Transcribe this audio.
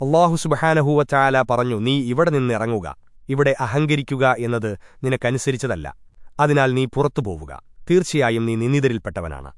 അള്ളാഹു സുബഹാനഹൂവച്ചായാല പറഞ്ഞു നീ ഇവിടെ നിന്നിറങ്ങുക ഇവിടെ അഹങ്കരിക്കുക എന്നത് നിനക്കനുസരിച്ചതല്ല. അതിനാൽ നീ പുറത്തു പോവുക. തീർച്ചയായും നീ നിന്നിതരിൽപ്പെട്ടവനാണ്